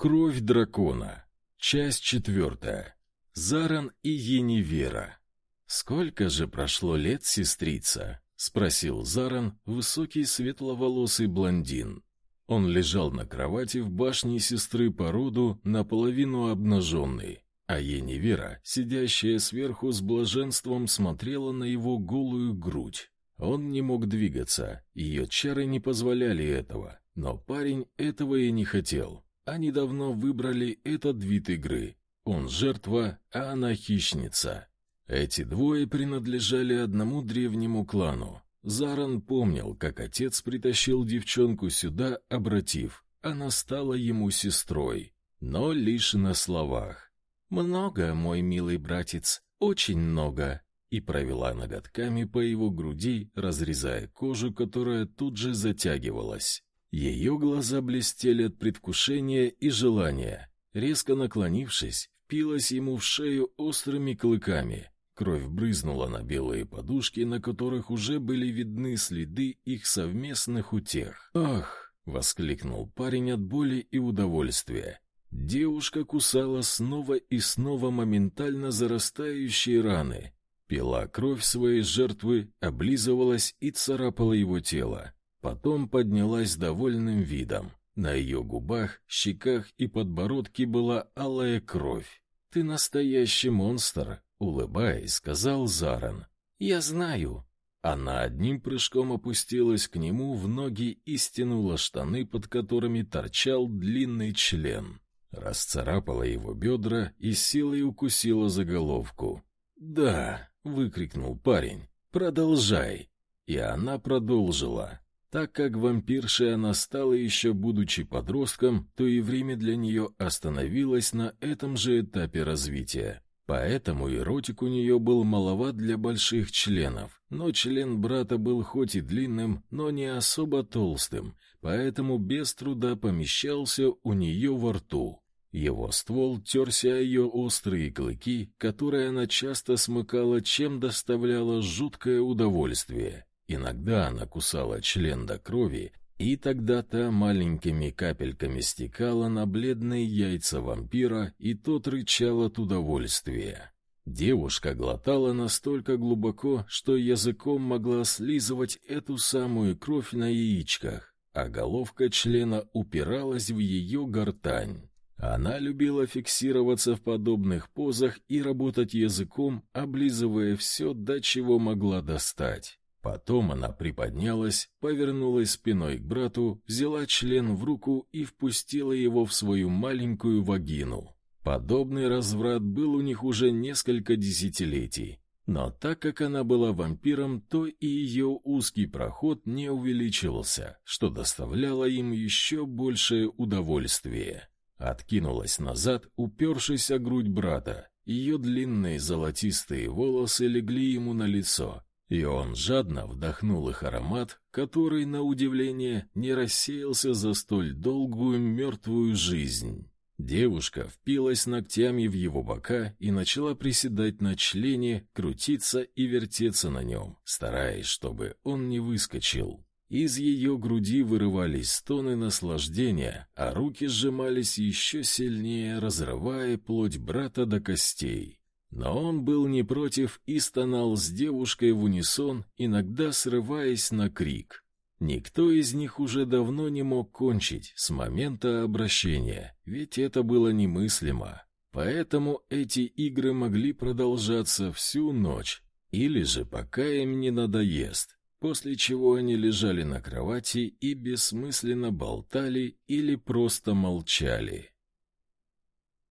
Кровь дракона. Часть четвертая. Заран и Енивера. Сколько же прошло лет, сестрица? спросил Заран, высокий светловолосый блондин. Он лежал на кровати в башне сестры по роду, наполовину обнаженный, а Енивера, сидящая сверху с блаженством, смотрела на его голую грудь. Он не мог двигаться, ее чары не позволяли этого, но парень этого и не хотел. Они давно выбрали этот вид игры. Он жертва, а она хищница. Эти двое принадлежали одному древнему клану. Заран помнил, как отец притащил девчонку сюда, обратив. Она стала ему сестрой, но лишь на словах. «Много, мой милый братец, очень много», и провела ноготками по его груди, разрезая кожу, которая тут же затягивалась. Ее глаза блестели от предвкушения и желания. Резко наклонившись, впилась ему в шею острыми клыками. Кровь брызнула на белые подушки, на которых уже были видны следы их совместных утех. «Ах!» — воскликнул парень от боли и удовольствия. Девушка кусала снова и снова моментально зарастающие раны, пила кровь своей жертвы, облизывалась и царапала его тело. Потом поднялась с довольным видом. На ее губах, щеках и подбородке была алая кровь. «Ты настоящий монстр», — улыбаясь, сказал Заран. «Я знаю». Она одним прыжком опустилась к нему в ноги и стянула штаны, под которыми торчал длинный член. Расцарапала его бедра и силой укусила за головку. «Да!» — выкрикнул парень. «Продолжай!» И она продолжила. Так как вампиршей она стала еще будучи подростком, то и время для нее остановилось на этом же этапе развития. Поэтому эротик у нее был маловат для больших членов, но член брата был хоть и длинным, но не особо толстым, поэтому без труда помещался у нее во рту. Его ствол терся о ее острые клыки, которые она часто смыкала, чем доставляло жуткое удовольствие. Иногда она кусала член до крови, и тогда та маленькими капельками стекала на бледные яйца вампира, и тот рычал от удовольствия. Девушка глотала настолько глубоко, что языком могла слизывать эту самую кровь на яичках, а головка члена упиралась в ее гортань. Она любила фиксироваться в подобных позах и работать языком, облизывая все, до чего могла достать. Потом она приподнялась, повернулась спиной к брату, взяла член в руку и впустила его в свою маленькую вагину. Подобный разврат был у них уже несколько десятилетий. Но так как она была вампиром, то и ее узкий проход не увеличивался, что доставляло им еще большее удовольствие. Откинулась назад, упершись о грудь брата. Ее длинные золотистые волосы легли ему на лицо, и он жадно вдохнул их аромат, который, на удивление, не рассеялся за столь долгую мертвую жизнь. Девушка впилась ногтями в его бока и начала приседать на члене, крутиться и вертеться на нем, стараясь, чтобы он не выскочил. Из ее груди вырывались стоны наслаждения, а руки сжимались еще сильнее, разрывая плоть брата до костей. Но он был не против и стонал с девушкой в унисон, иногда срываясь на крик. Никто из них уже давно не мог кончить с момента обращения, ведь это было немыслимо. Поэтому эти игры могли продолжаться всю ночь, или же пока им не надоест, после чего они лежали на кровати и бессмысленно болтали или просто молчали.